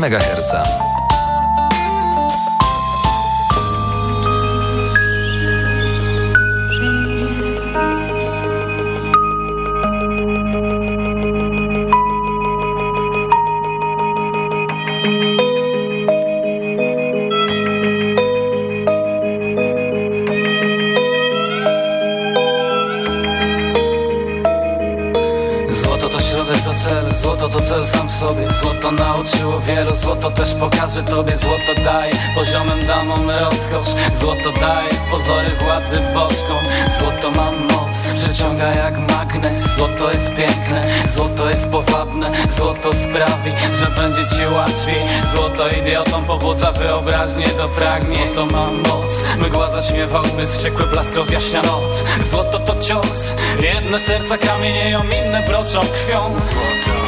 FM 98,6 MHz. Złoto jest piękne, złoto jest powabne Złoto sprawi, że będzie ci łatwiej. Złoto idiotom pobudza wyobraźnię do pragnień Złoto ma moc, mgła zaśmiewa umysł Wściekły blask rozjaśnia noc. Złoto to cios, jedne serca kamienieją Inne broczą krwią. Złoto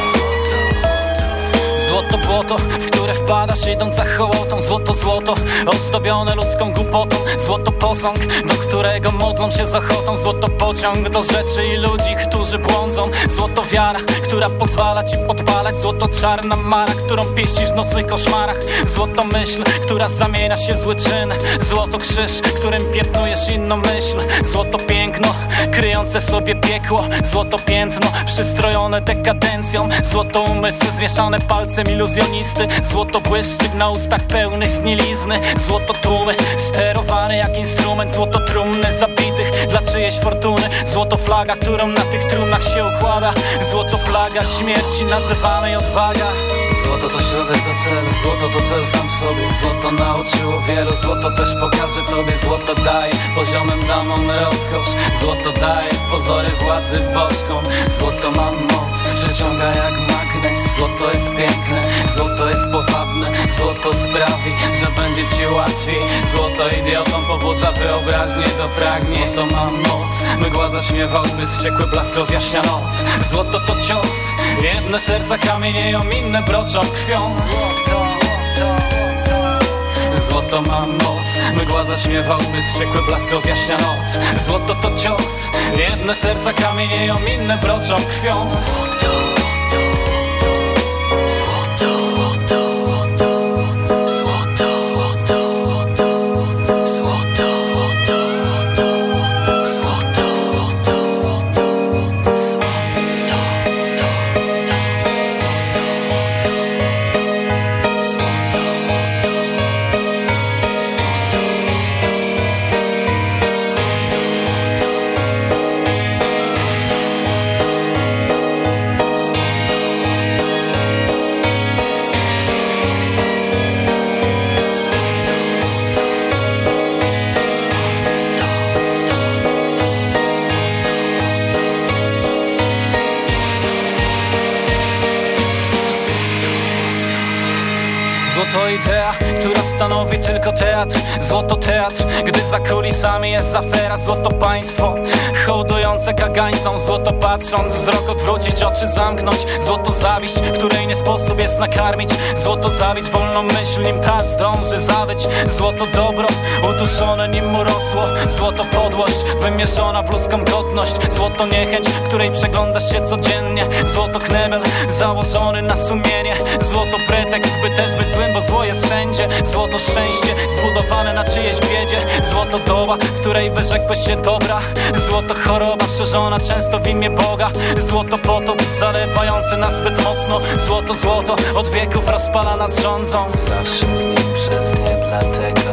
błoto, w które wpadasz idąc za hołotą. Złoto złoto, ozdobione ludzką głupotą. Złoto posąg, do którego modlą się z ochotą. Złoto pociąg do rzeczy i ludzi, którzy błądzą. Złoto wiara, która pozwala ci podpalać. Złoto czarna mara, którą pieścisz w nocnych koszmarach. Złoto myśl, która zamienia się w zły czyn. Złoto krzyż, którym piętnujesz inną myśl. Złoto piękno, kryjące sobie piekło. Złoto piętno, przystrojone dekadencją. Złoto umysły, zmieszane palcem iluzjonisty Złoto błyszczyk na ustach pełnych znilizny Złoto tłumy, sterowane jak instrument. Złoto trumny zabitych dla czyjejś fortuny. Złoto flaga, którą na tych trumnach się układa. Złoto flaga śmierci nazywanej odwaga. Złoto to środek do celu, złoto to cel sam w sobie. Złoto nauczyło wielu, złoto też pokaże tobie. Złoto daje poziomem damom rozkosz. Złoto daje pozory władzy bożką Złoto ma moc, przyciąga jak magnes. Złoto jest piękne, złoto jest powabne Złoto sprawi, że będzie ci łatwiej. Złoto idiotom pobudza wyobraźnię do pragnień. Złoto ma moc, mgła zaśmiewa umysł Wściekły blask rozjaśnia noc. Złoto to cios, jedne serca kamienieją Inne broczą krwią Złoto Złoto ma moc, mgła zaśmiewa umysł Wściekły blask rozjaśnia noc. Złoto to cios, jedne serca kamienieją Inne broczą krwią Złoto tylko teatr, złoto teatr Gdy za kulisami jest afera, złoto państwo. Hołdujące kagańcom, złoto patrząc Wzrok odwrócić, oczy zamknąć. Złoto zawiść, której nie sposób jest nakarmić. Złoto zawić wolną myśl, nim ta zdąży zawyć. Złoto dobro, uduszone nim urosło Złoto podłość, wymierzona w ludzką godność. Złoto niechęć, której przeglądasz się codziennie. Złoto knebel, założony na sumienie. Złoto pretekst, by też być złym, bo zło jest wszędzie. Złoto szczęście, zbudowane na czyjeś biedzie. Złoto doba, której wyrzekłeś się dobra. Złoto choroba, szerzona często w imię Boga. Złoto potop, zalewający nas zbyt mocno. Złoto, złoto, od wieków rozpala nas rządzą. Zawsze z nim przez nie, dlatego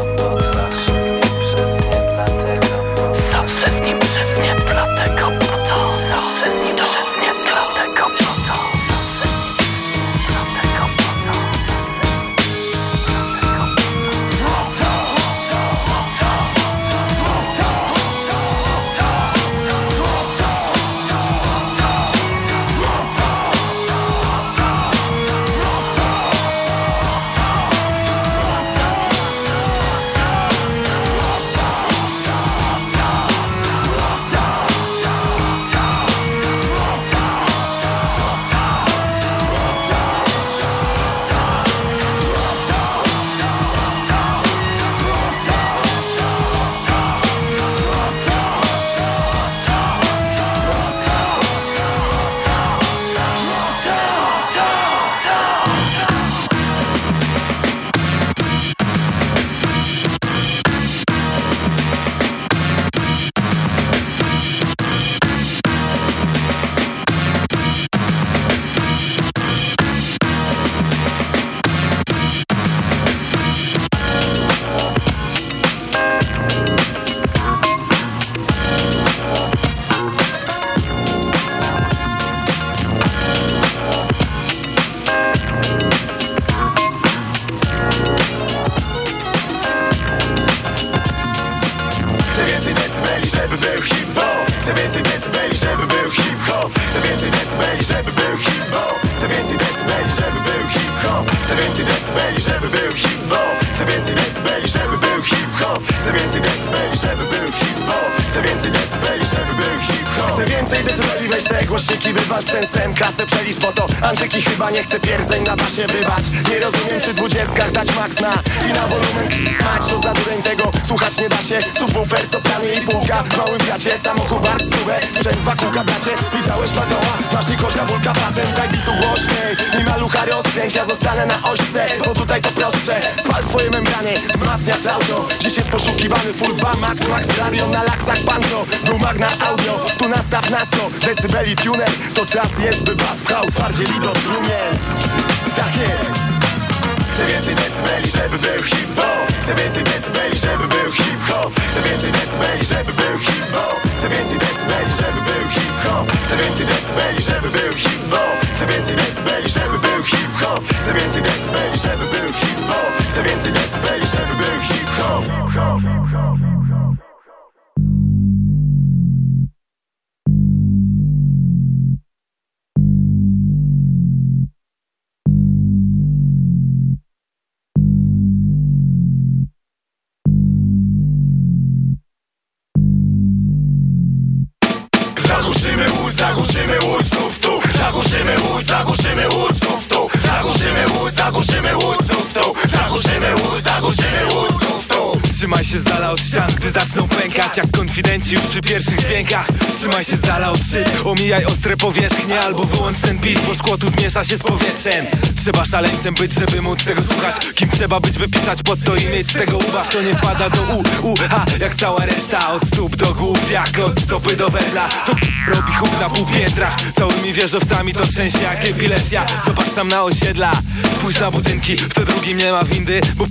już przy pierwszych dźwiękach Trzymaj się z dala od szyb, omijaj ostre powierzchnie Albo wyłącz ten beat, bo szkło tu zmiesza się z powietrzem. Trzeba szaleńcem być, żeby móc tego słuchać. Kim trzeba być, by pisać pod to i mieć z tego ubaw To nie wpada do u, u, ha, jak cała reszta Od stóp do głów, jak od stopy do wedla To robi huk na pół piętrach Całymi wieżowcami to trzęsie jak epilepsja. Zobacz sam na osiedla, spójrz na budynki. W to drugim nie ma windy, bo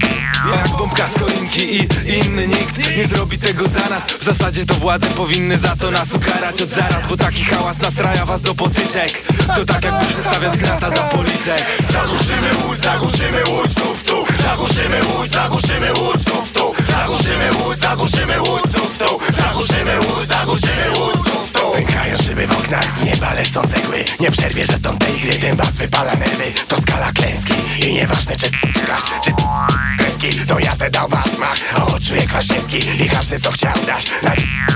jak bombka z choinki I inny nikt nie zrobi tego za nas. W zasadzie to władze powinny za to nas ukarać od zaraz Bo taki hałas nastraja was do potyczek. To tak jakby przestawiać grata za policzek. Zagłuszymy łódź, zagłuszymy łódź znów tu Zagłuszymy łódź, zagłuszymy łódź znów tu Zagłuszymy łódź, zagłuszymy łódź znów tu Zagłuszymy łódź, zagłuszymy łódź Pękają szyby w oknach, z nieba lecą cegły Nie przerwie żeton tej gry, ten bas wypala nerwy. To skala klęski i nieważne czy grasz, czy kreski To jazdę dał basmach, a odczuje Kwaśniewski I każdy co chciał dać na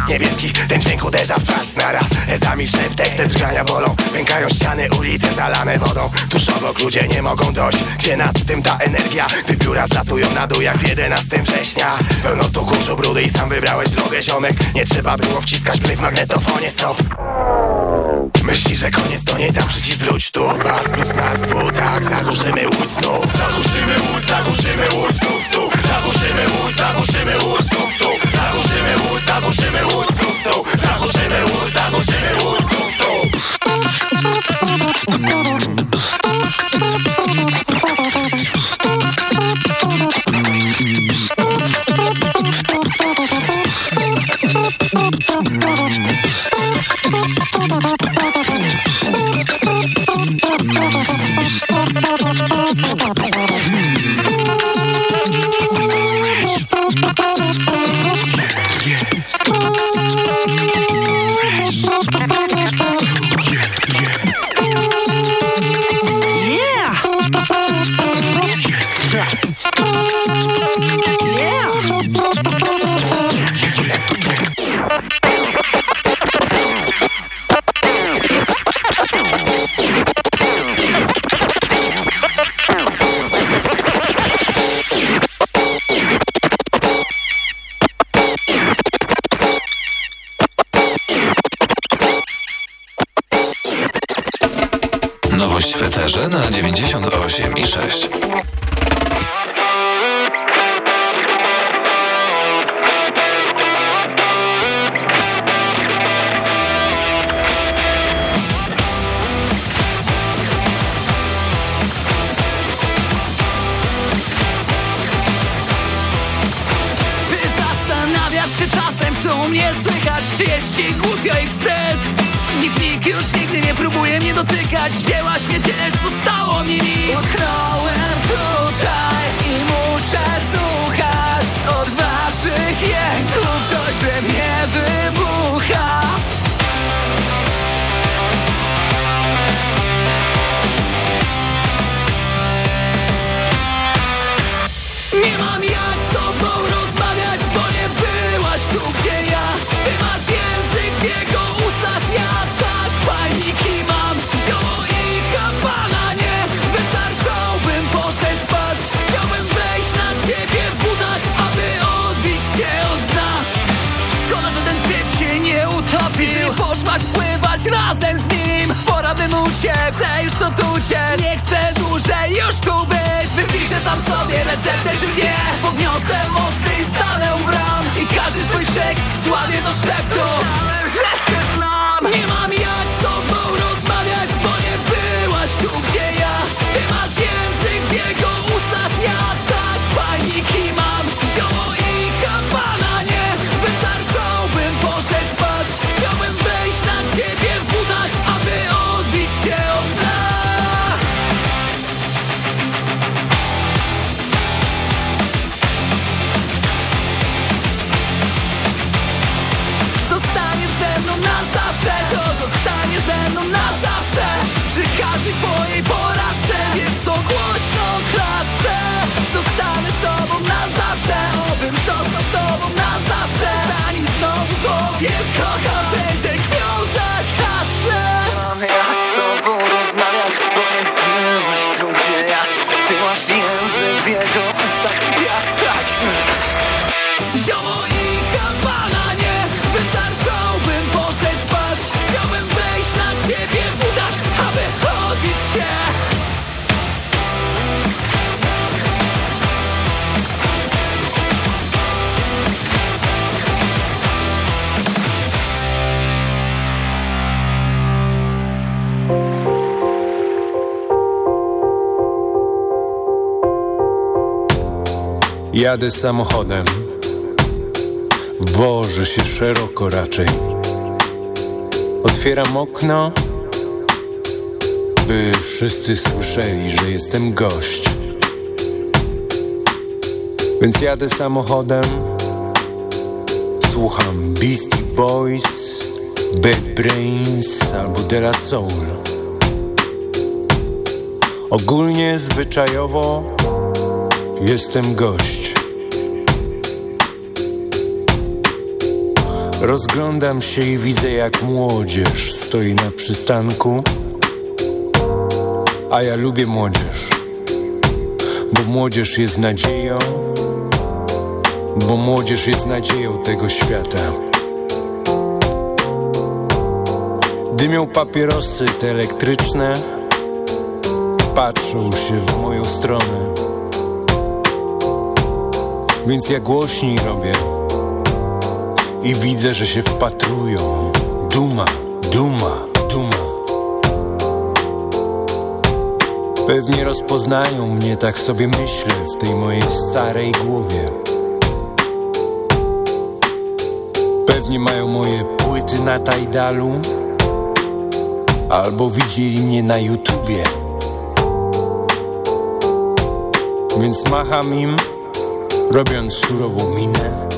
niebieski Ten dźwięk uderza w twarz naraz. Ezami szeptek, te drgania bolą. Pękają ściany, ulice zalane wodą. Tuż obok ludzie nie mogą dojść. Gdzie nad tym ta energia? Gdy biura zlatują na dół jak w 11 września. Pełno tu kurzu, brudy i sam wybrałeś drogę ziomek. Nie trzeba było wciskać play w magnetofonie, stop. Myśli, że koniec to nie dam przycisk wróć tu. Bas plus nas dwu, tak zagłuszymy łódź znów. Zagłuszymy łódź, zagłuszymy łódź znów tu. Zagłuszymy łódź, zagłuszymy łódź znów tu. Zagłuszymy łódź, zagłuszymy łódź znów uciec Nie chcę dłużej już tu być. Wypiszę sam sobie receptę czy nie? Podniosę mosty i stanę u bram. I każdy swój szek zdławię do szeptu Jadę samochodem. Wożę się szeroko raczej. Otwieram okno By wszyscy słyszeli, że jestem gość. Więc jadę samochodem. Słucham Beastie Boys Bad Brains albo De La Soul. Ogólnie zwyczajowo Jestem gość. Rozglądam się i widzę jak młodzież stoi na przystanku, a ja lubię młodzież, bo młodzież jest nadzieją, bo młodzież jest nadzieją tego świata. Dymią papierosy te elektryczne, patrzą się w moją stronę. Więc ja głośniej robię I widzę, że się wpatrują. Duma, duma, duma. Pewnie rozpoznają mnie, tak sobie myślę W tej mojej starej głowie. Pewnie mają moje płyty na Tajdalu Albo widzieli mnie na YouTubie. Więc macham im robiąc surową minę.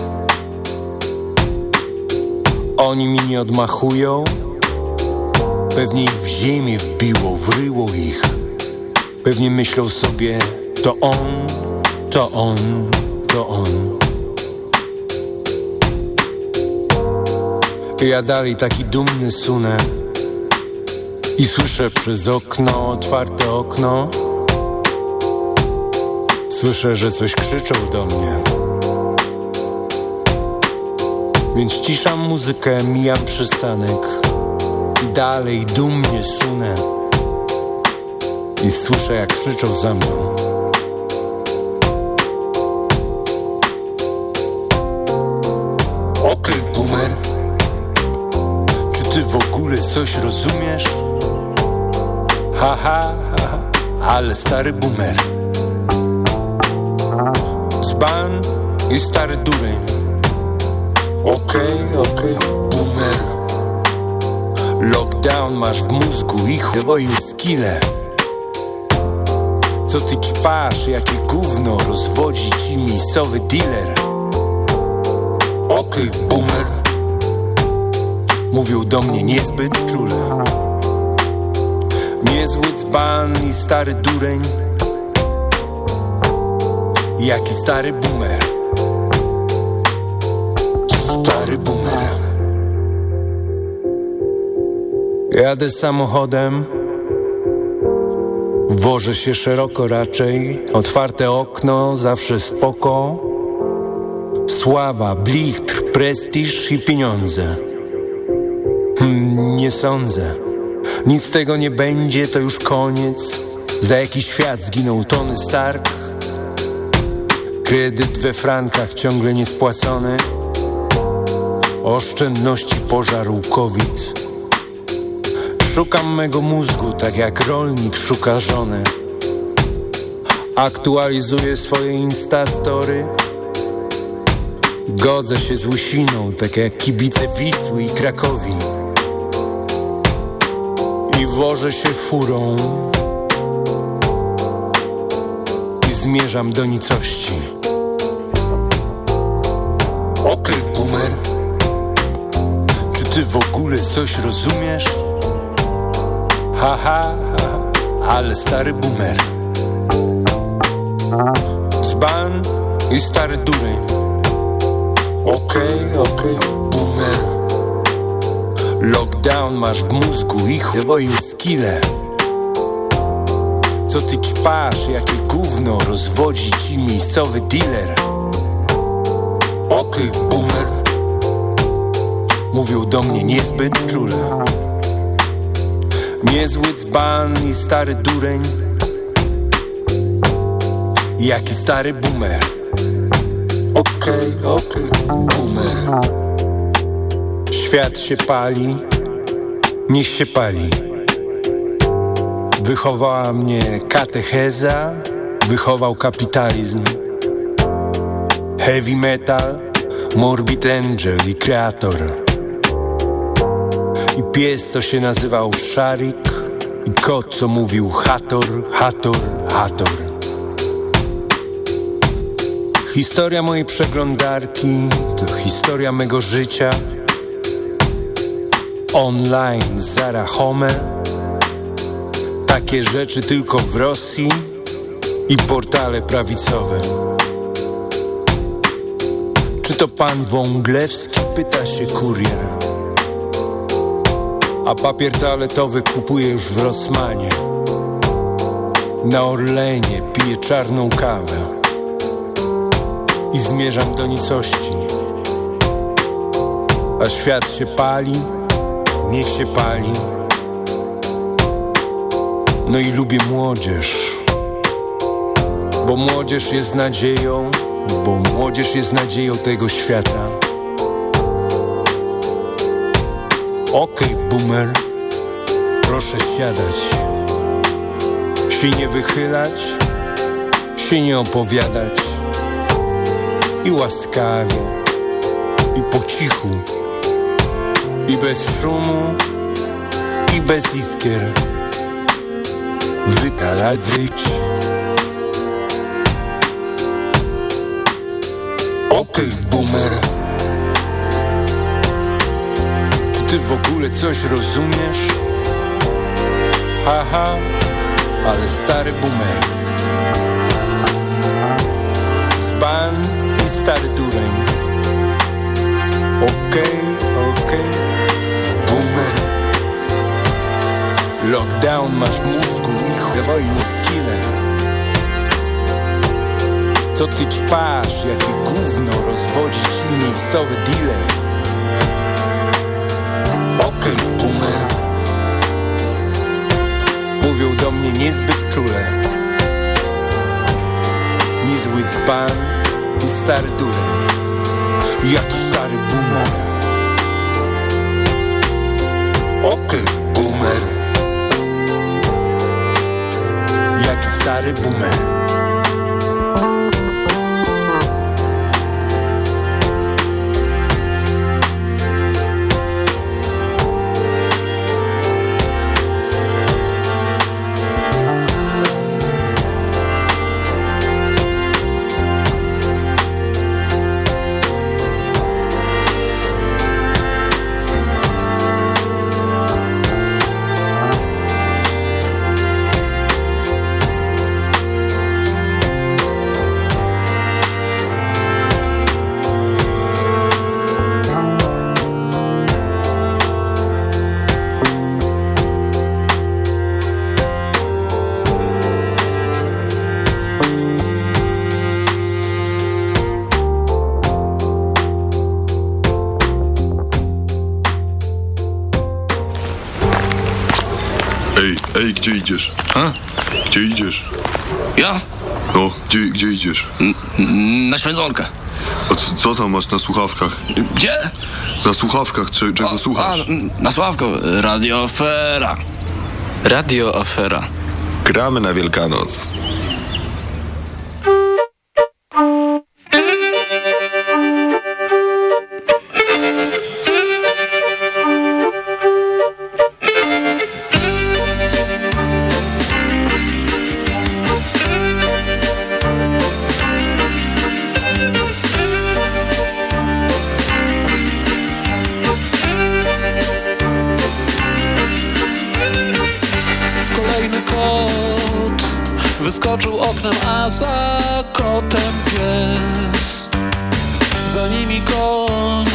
Oni mi nie odmachują, pewnie ich w ziemię wbiło, wryło ich. Pewnie myślą sobie, to on, to on, to on. Ja dalej taki dumny sunę i słyszę przez okno, otwarte okno, Słyszę, że coś krzyczą do mnie Więc ciszam muzykę, mijam przystanek I dalej dumnie sunę I słyszę, jak krzyczą za mną. Okej, boomer. Czy ty w ogóle coś rozumiesz? Ha, ha, ha, ale stary boomer. Dzban i stary dureń Okej, okay, okej, boomer Lockdown masz w mózgu i chuj. Skille. Co ty czpasz, jakie gówno? Rozwodzi ci miejscowy dealer. Okej, okay, boomer. Mówił do mnie niezbyt czule. Niezły dzban i stary dureń. Jaki stary boomer Stary boomer. Jadę samochodem. Wożę się szeroko raczej. Otwarte okno, zawsze spoko. Sława, blichtr, prestiż i pieniądze. Hmm, Nie sądzę. Nic z tego nie będzie, to już koniec. Za jakiś świat zginął Tony Stark. Kredyt we frankach ciągle niespłacony Oszczędności pożarł COVID Szukam mego mózgu, tak jak rolnik szuka żony. Aktualizuję swoje instastory. Godzę się z łysiną, tak jak kibice Wisły i Krakowi. I wożę się furą. I zmierzam do nicości w ogóle coś rozumiesz? Ha, ha, ale stary boomer. Dzban i stary dureń. Okej, okay, okej, okay, boomer. Lockdown masz w mózgu i chujowe skille Co ty ćpasz, jakie gówno rozwodzi ci miejscowy dealer Mówił do mnie niezbyt czule. Niezły dzban i stary dureń. Jaki stary boomer Okej, okay, okej, okay, boomer Świat się pali. Niech się pali. Wychowała mnie katecheza. Wychował kapitalizm. Heavy metal Morbid Angel i kreator pies, co się nazywał Szarik I kot, co mówił Hator, Hator, Hator. Historia mojej przeglądarki To historia mego życia. Online, Zara Home Takie rzeczy tylko w Rosji I portale prawicowe. Czy to pan Wąglewski? Pyta się kurier a papier toaletowy kupuję już w Rosmanie. Na Orlenie piję czarną kawę. I zmierzam do nicości. A świat się pali, niech się pali. No i lubię młodzież. Bo młodzież jest nadzieją Bo młodzież jest nadzieją tego świata Okej, okay, boomer, proszę siadać. Się nie wychylać, się nie opowiadać. I łaskawie, i po cichu I bez szumu, i bez iskier. Wykalać Okej, okay, boomer ty w ogóle coś rozumiesz? Haha, ale stary boomer Zban i stary dureń Okej, okay, okej, okay. boomer Lockdown masz mózgu i chujowe skille Co ty ćpasz, jakie gówno rozwodzi ci miejscowy dealer Niezły dzban i stary dureń. Jaki stary boomer Okej, okay, boomer Jaki stary boomer idziesz? Na święconkę. A co, co tam masz na słuchawkach? Gdzie? Na słuchawkach, cze, czego A, słuchasz? na Sławko, Radio Afera. Radio Afera. Gramy na Wielkanoc. Za kotem pies. Za nimi koń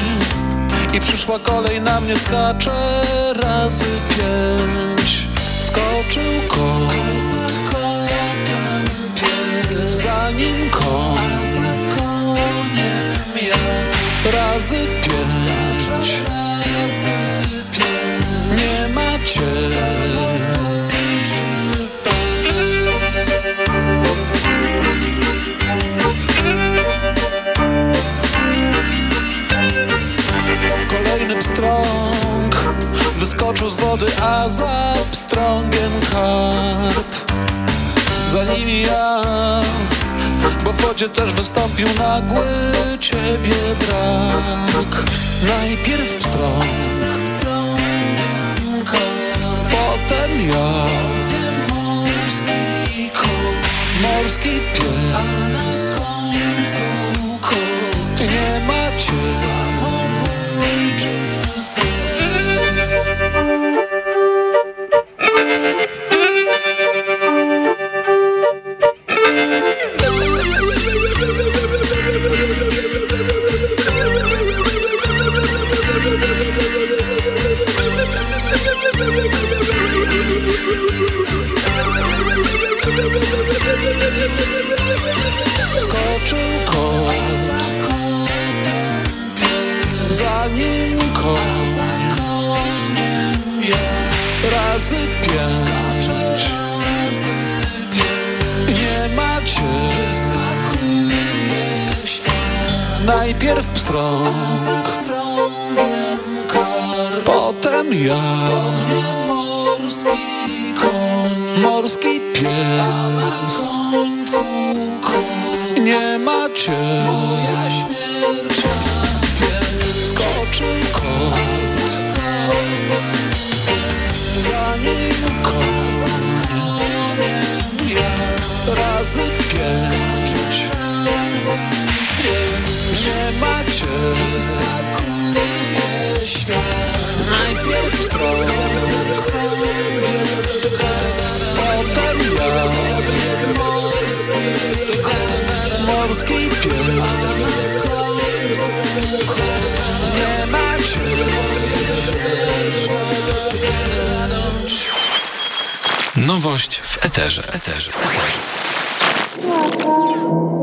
i przyszła kolej na mnie skacze razy pięć. Skoczył kot, za kotem pies. Za nim koń, a za koniem ja. Razy pięć. Nie macie wyskoczył z wody, a za pstrągiem karp. Za nimi ja, bo w wodzie też wystąpił nagły ciebie brak. Najpierw pstrąg, potem ja, morski pies, a na słońcu kot. Nie macie samobójczy Skoczył Razy pięć Nie macie Najpierw pstrąg Potem ja. Morski pies. Nie Moja śmierć Skoczył kot Razy pięć Nie macie Najpierw stronę Potem ja Morski pies Nie macie Nowość w eterze. eterze. Po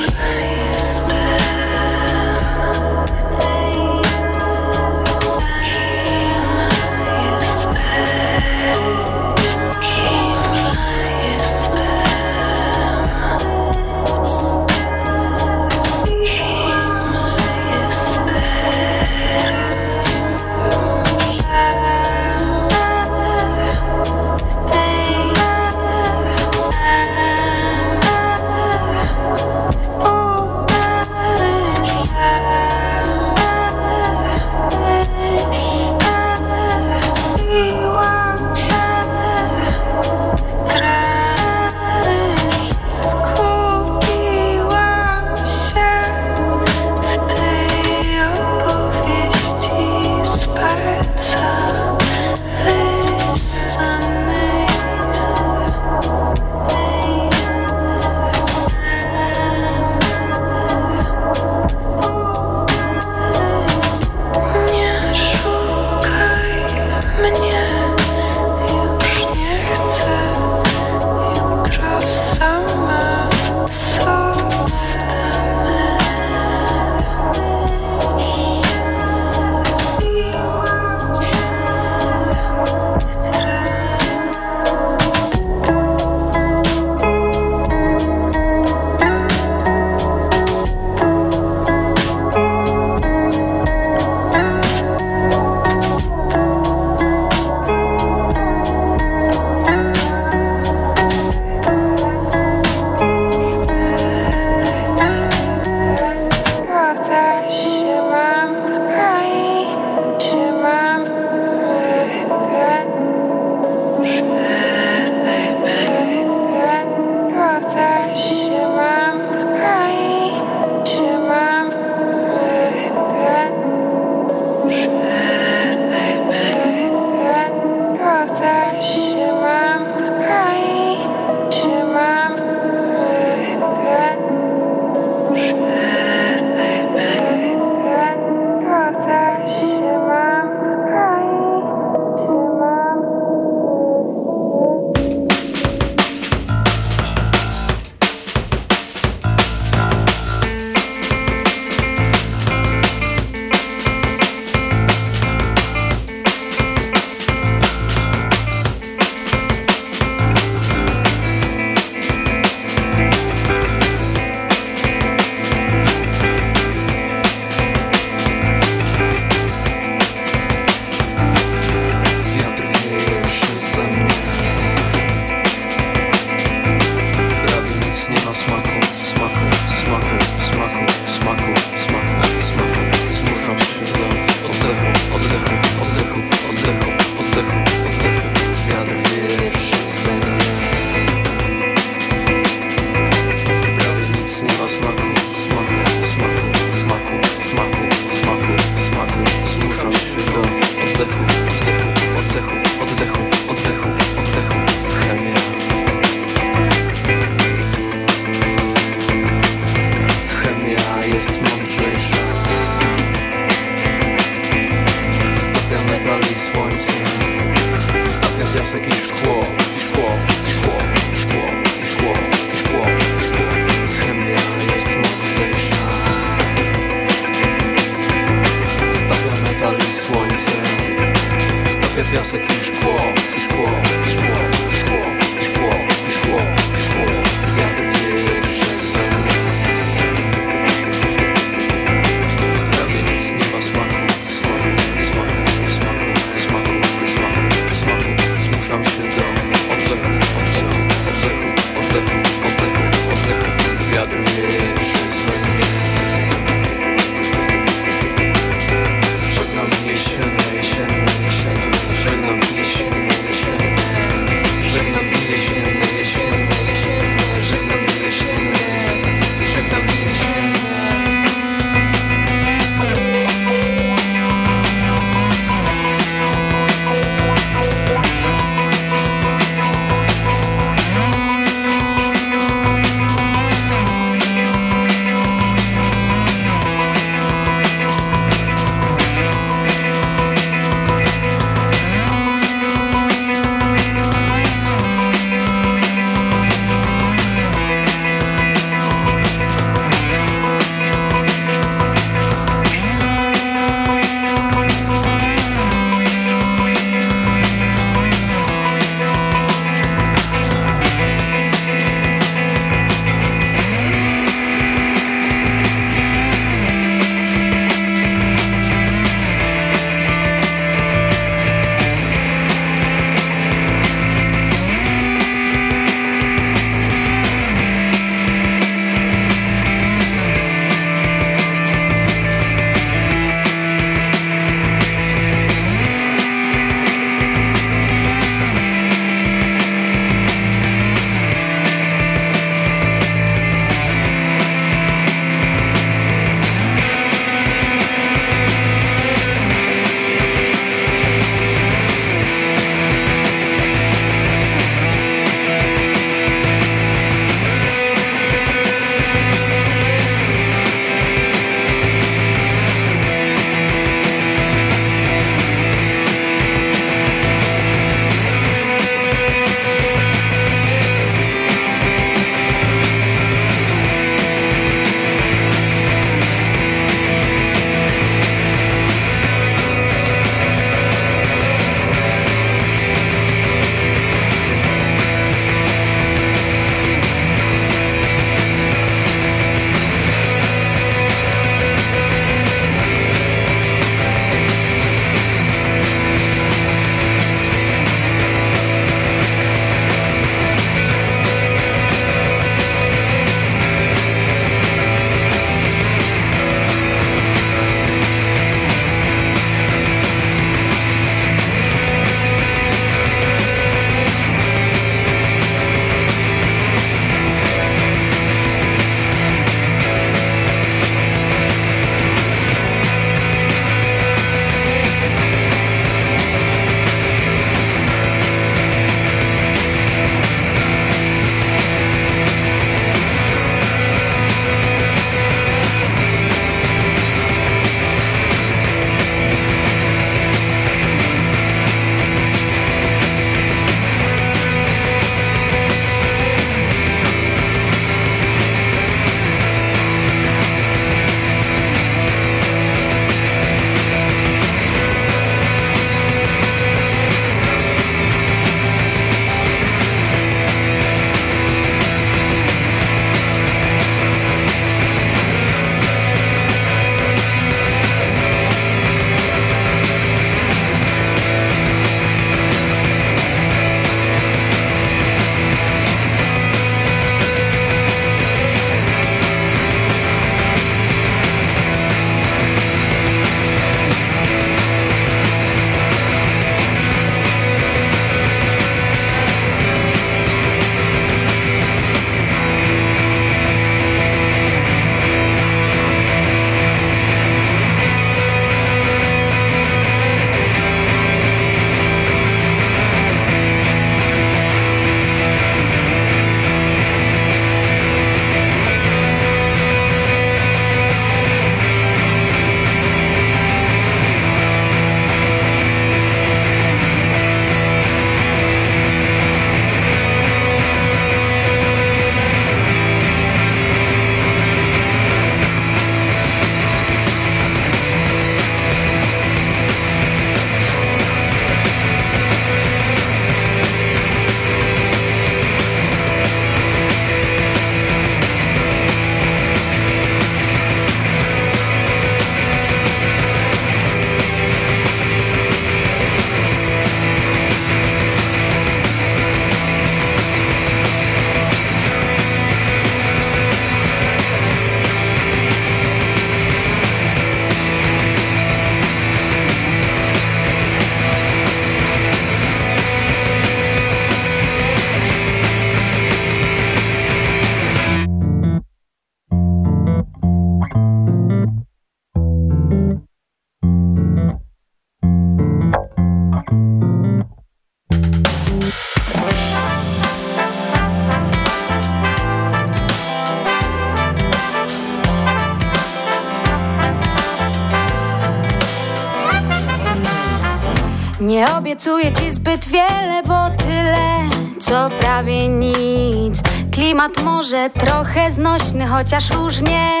obiecuję ci zbyt wiele, bo tyle, co prawie nic. Klimat może trochę znośny, chociaż różnie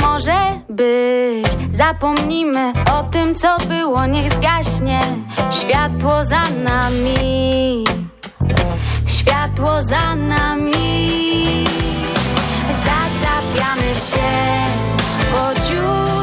może być. Zapomnijmy o tym, co było, niech zgaśnie światło za nami. Światło za nami. Zatapiamy się po dziurki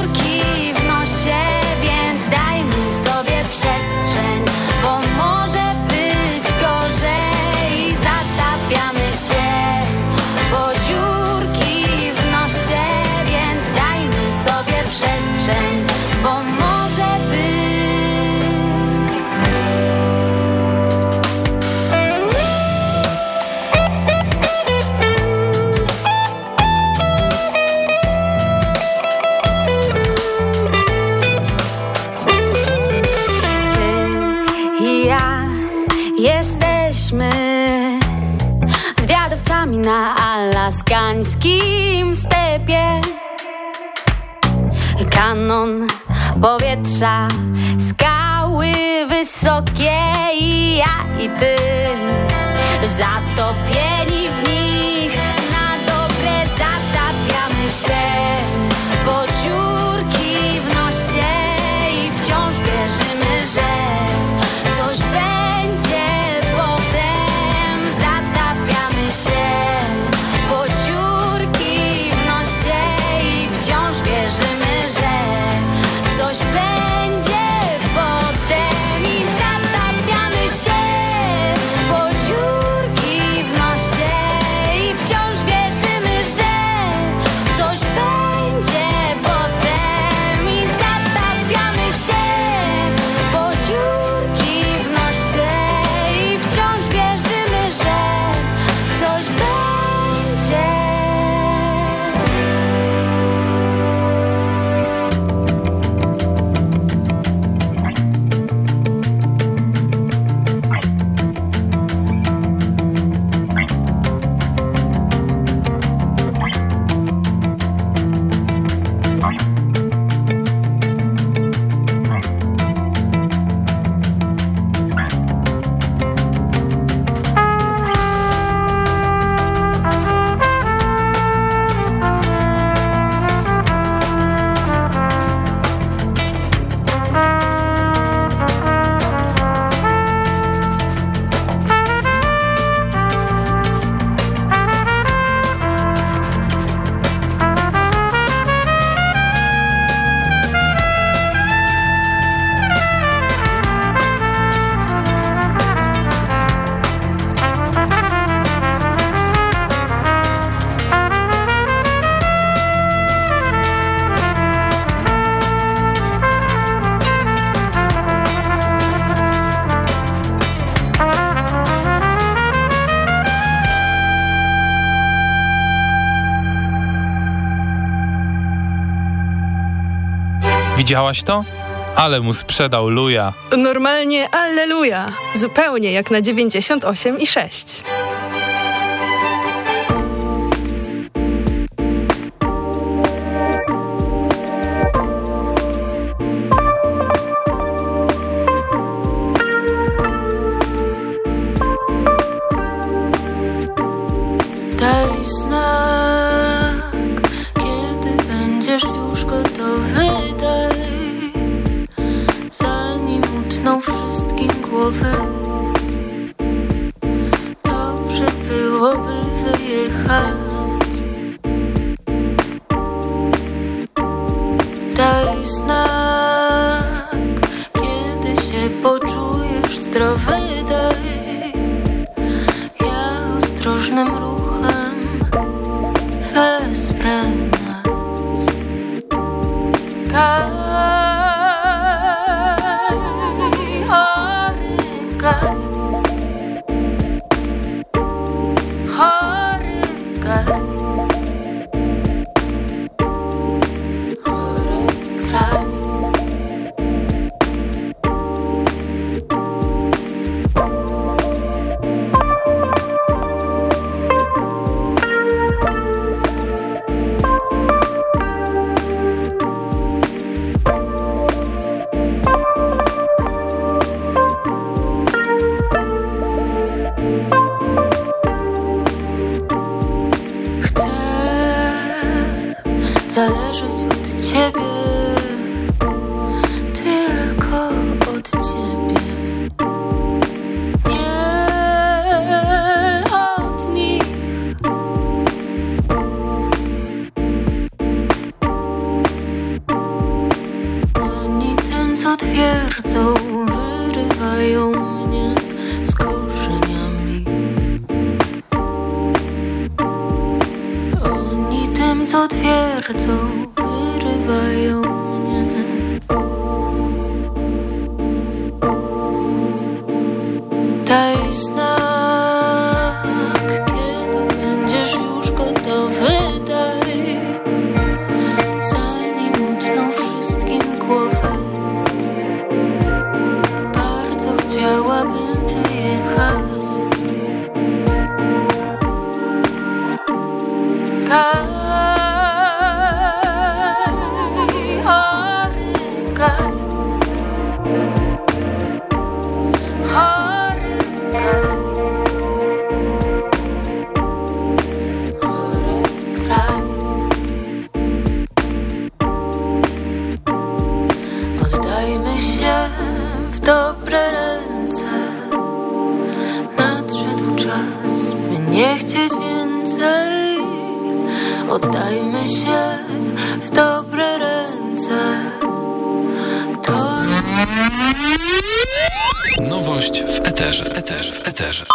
na alaskańskim stepie. Kanon powietrza, skały wysokie i ja i ty zatopieni w nich na dobre zatapiamy się Widziałaś to? Ale mu sprzedał luja. Normalnie alleluja. Zupełnie jak na 98 i 6. Nowość w eterze, w eterze, w eterze.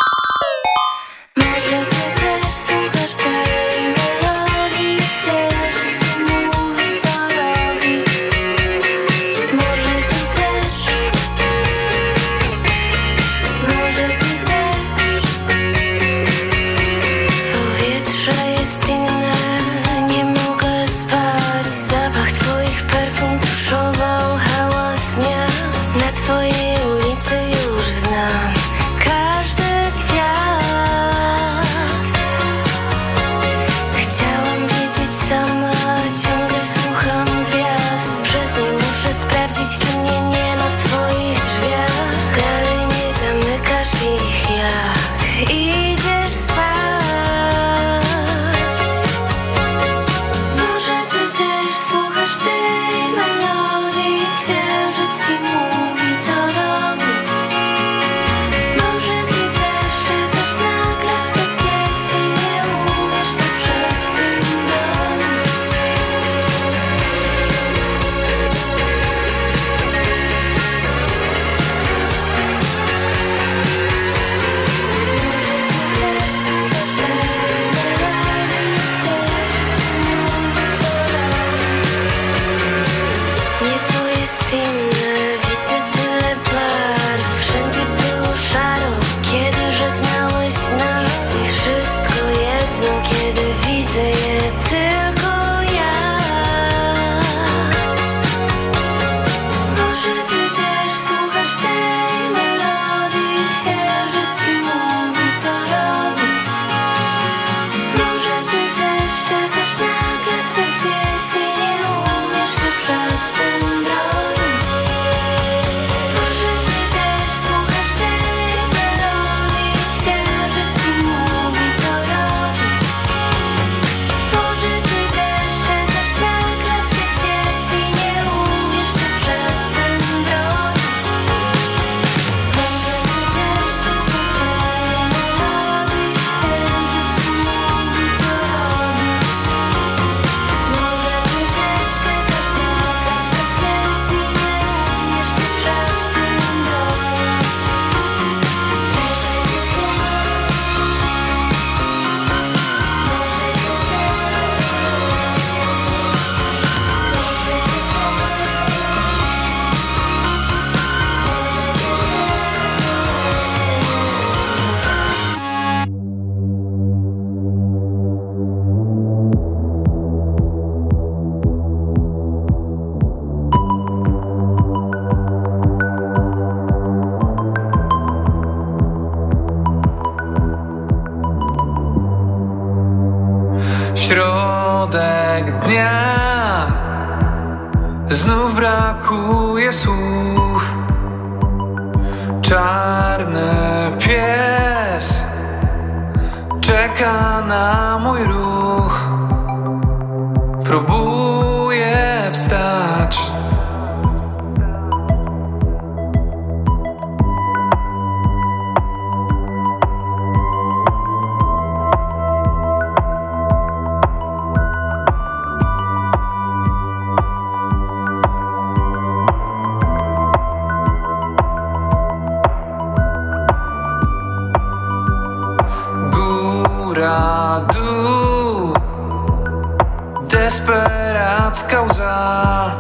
Desperacka łza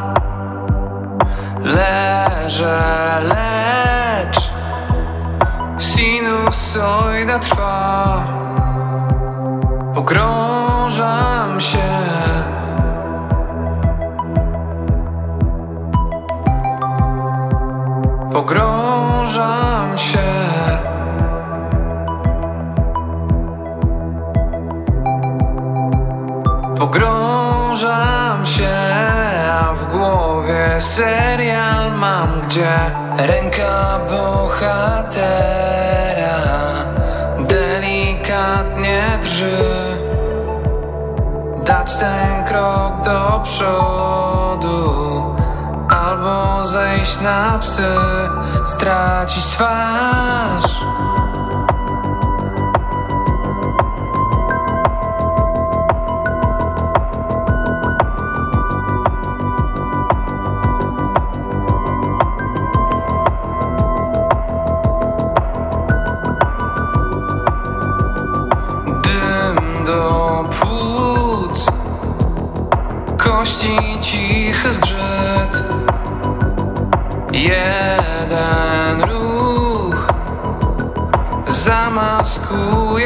Leżę, lecz Sinusoida trwa. Pogrążam się. Pogrążam się. Pogrążam serial mam, gdzie ręka bohatera delikatnie drży. Dać ten krok do przodu, albo zejść na psy, stracić twarz.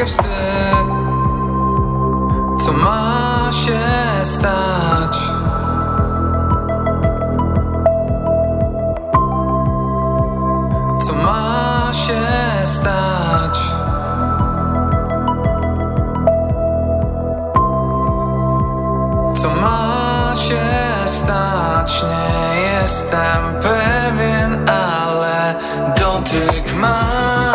Wstyd Co ma się stać? Co ma się stać? Co ma się stać? Nie jestem pewien, ale dotyk ma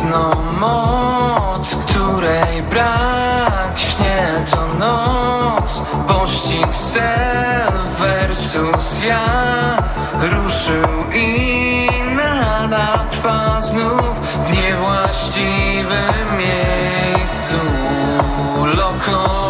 pewną moc, której brak śnie co noc. Pościg self versus ja ruszył i nadal trwa znów w niewłaściwym miejscu. Lokowałem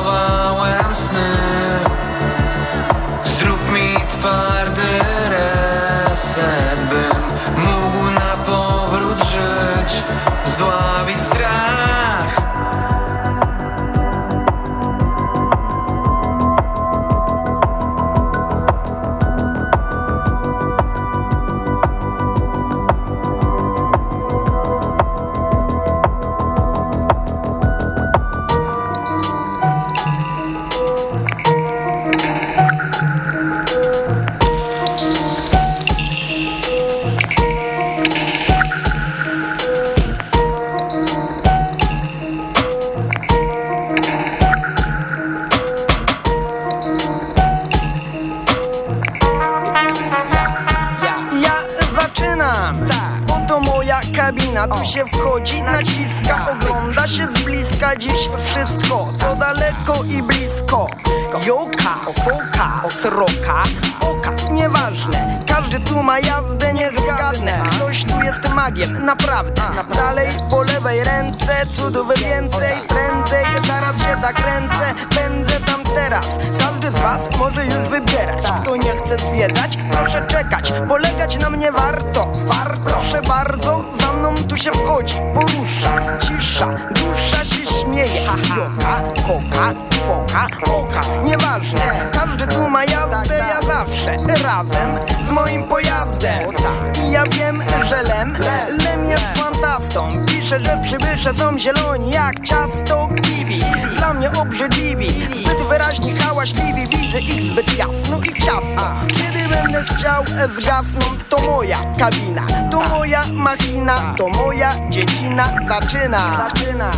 Polegać na mnie warto, warto. Proszę bardzo, za mną tu się wchodzi Porusza, cisza, dusza się śmieje. Joka, koka, foka, oka Nieważne, każdy tu ma jazdę. Ja zawsze razem z moim pojazdem. I ja wiem, że lem, lem jest fantastą. Pisze, że przybysze są zieloni jak ciasto kiwi. Dla mnie obrzydliwi, zbyt wyraźnie hałaśliwi. Widzę ich zbyt jasno i ciasno będę chciał To moja kabina, to moja machina To moja dziedzina zaczyna. Zaczyna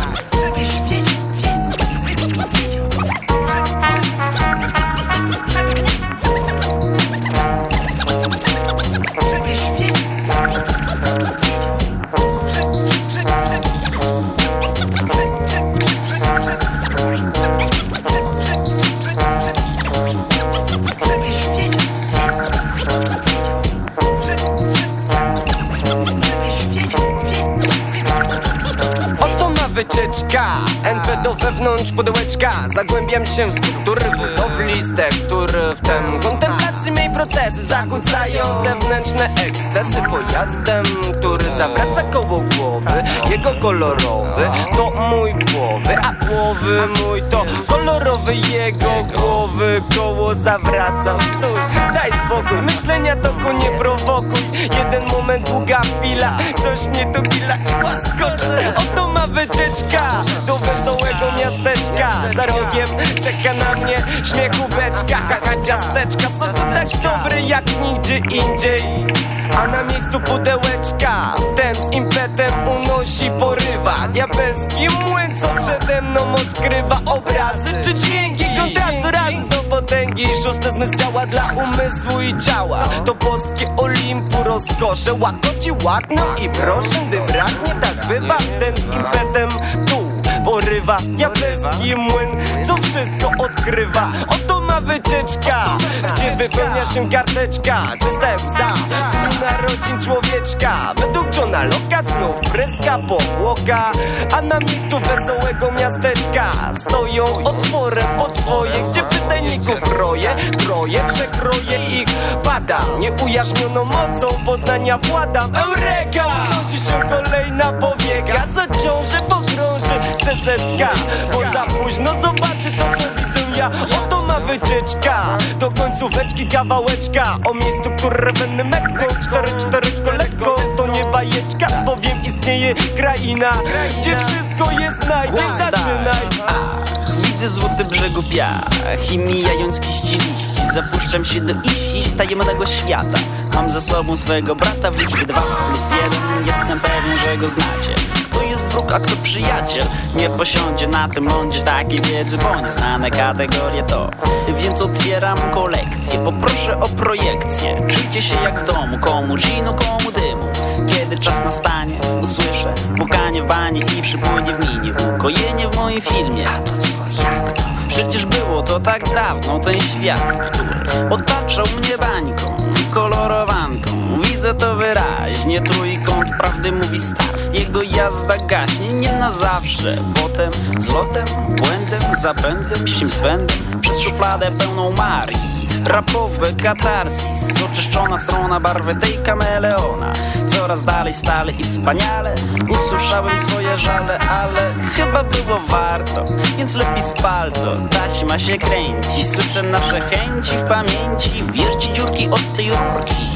NP do wewnątrz pudełeczka. Zagłębiam się w struktury budowli który w tym kontemplacji mej procesy zakłócają zewnętrzne ekscesy Pojazdem, który zawraca koło głowy. Jego kolorowy to mój głowy A głowy mój to kolorowy jego głowy. Koło zawraca stój Daj spokój, myślenia toku nie prowokuj. Jeden moment, długa chwila Coś mnie tu chwila i łaskoczy Oto ma wycieczka do wesołego miasteczka. Za rogiem czeka na mnie śmiechu beczka. Haha, ciasteczka. Są tak dobre jak nigdzie indziej. A na miejscu pudełeczka Ten z impetem unosi, porywa. Diabelski młyn, co przede mną odkrywa Obrazy. Czy dźwięki, kontrastu raz do potęgi? Szósty zmysł działa dla umysłu i ciała. To boskie Olimpu rozkosze. Łakoci ładno i proszę Gdy braknie, tak bywa. Ten z impetem tu porywa Diabelski młyn, co wszystko odkrywa. Oto ma wycieczka Gdzie wypełnia się karteczka. Czysta psa narodzin człowieczka. Według Johna Locke'a znów pryska powłoka A na miejscu wesołego miasteczka Stoją otworem potwoje Gdzie pytajników roje Troje, przekroje ich. Pada Nieujaśnioną mocą poznania władam Eureka! Unosi się kolejna powieka. Co ciąży Bo za późno zobaczy to co widzę ja. Oto ma wycieczka. Do końcóweczki kawałeczka. O miejscu, które będę mekką Cztery, cztery, lekko To nie bajeczka Bowiem istnieje kraina Gdzie wszystko jest naj Zaczynaj Widzę złoty brzegu piach i mijając ściliści Zapuszczam się do iści tajemnego świata Mam ze sobą swego brata w liczbie 2 plus 1 Jestem pewien, że go znacie. Kto jest wróg, a kto przyjaciel? Nie posiądzie na tym lądzie takiej wiedzy Bo nieznane kategorie to. Więc otwieram kolekcję. Poproszę o projekcję. Czujcie się jak w domu. Komu ginu, komu dymu. Kiedy czas nastanie Usłyszę. Pukanie w banie I przypłynie w minie. Ukojenie w moim filmie. Przecież było to tak dawno ten świat, który otaczał mnie bańką kolorowanką Widzę to wyraźnie, trójkąt prawdy mówi start Jego jazda gaśnie nie na zawsze Potem złotem, błędem, zapędem, sim swędem Przez szufladę pełną Marii Rapowe katarsis, oczyszczona strona barwy tej kameleona. Coraz dalej stale i wspaniale. Usłyszałem swoje żale, ale chyba było warto. Więc lepiej spal to, taśma się kręci. Słyszę nasze chęci w pamięci. Wierci dziurki od tej rurki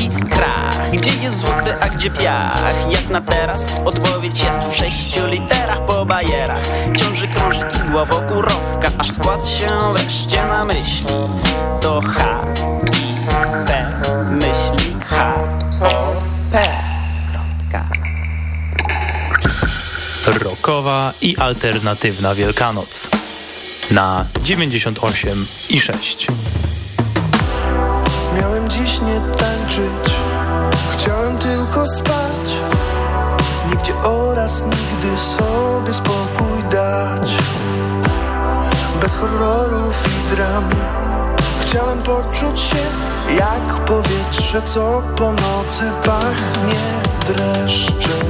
I krach, gdzie jest złoty, a gdzie piach? Jak na teraz? Odpowiedź jest w sześciu literach po bajerach. Ciąży krąży igła wokół rowka Aż skład się wreszcie na myśli. To H, I, P, myśli H, O, P. Rokowa i alternatywna Wielkanoc. Na 98 i 6. Dziś nie tańczyć, chciałem tylko spać. Nigdzie oraz nigdy sobie spokój dać. Bez horrorów i dram. Chciałem poczuć się jak powietrze, co po nocy pachnie dreszczem.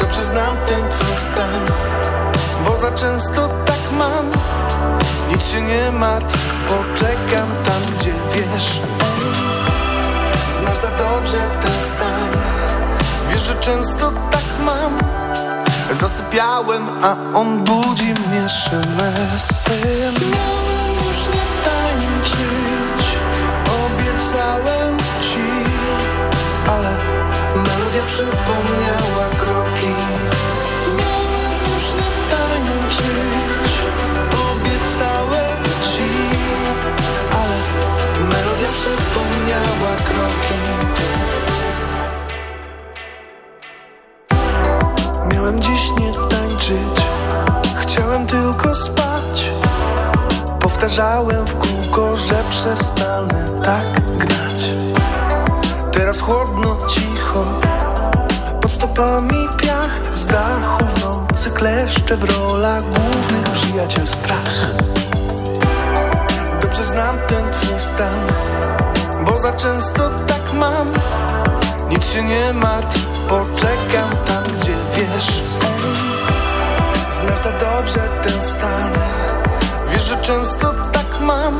Dobrze znam ten twój stan, bo za często tak mam. Nic się nie martw, poczekam tam, gdzie wiesz. Znasz za dobrze ten stan. Wiesz, że często tak mam. Zasypiałem, a on budzi mnie szelestem. Miałem już nie tańczyć. Obiecałem ci Ale melodia przypomniała kroki Miałem dziś nie tańczyć. Chciałem tylko spać. Powtarzałem w kółko, że przestanę tak grać. Teraz chłodno, cicho. Pod stopami piach Z dachu w nocy kleszcze W rolach głównych przyjaciel strach. Dobrze znam ten twój stan Bo za często tak mam. Nic się nie martw Poczekam tam, gdzie wiesz. Znasz za dobrze ten stan. Wiesz, że często tak mam.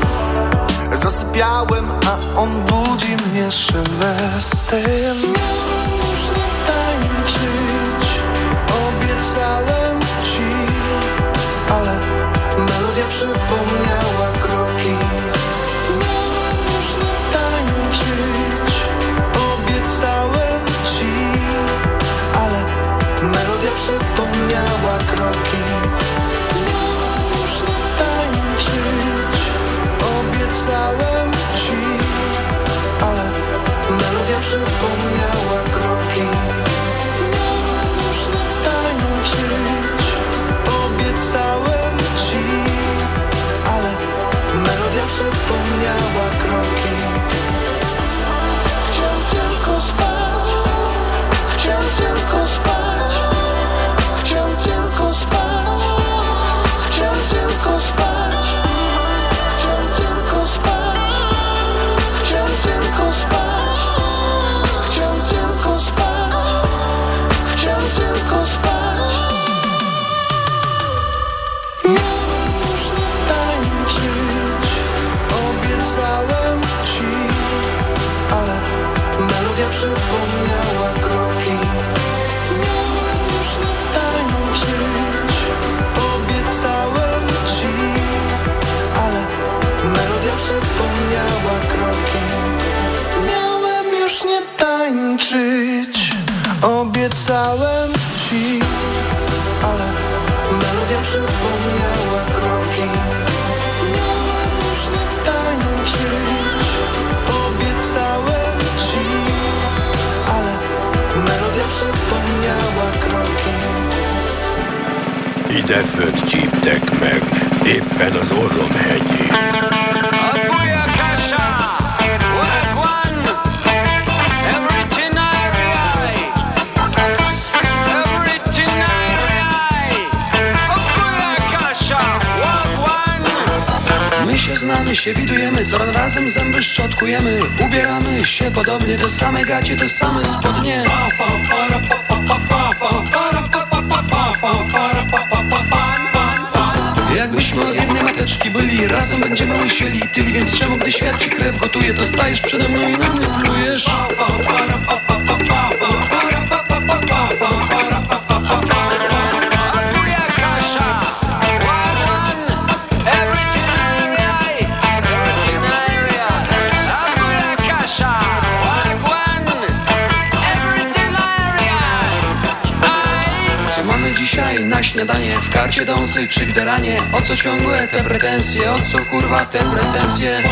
Zasypiałem, a on budzi mnie szelestem. Miałem już nie tańczyć Obiecałem ci Ale melodia przypomniała Deföld csíptek meg éppen az orrom hegyén. znamy się, widujemy, co razem zęby szczotkujemy. Ubieramy się podobnie, te same gacie, te same spodnie. Pa, pa, para, pa, pa, pa, pa, pa, pa. Jakbyśmy jednej mateczki byli, razem będziemy łysieli tyli Więc czemu, gdy świat ci krew gotuje, to stajesz przede mną i na mnie plujesz śniadanie? W karcie dąsy czy gderanie? O co ciągłe te pretensje? O co kurwa te pretensje?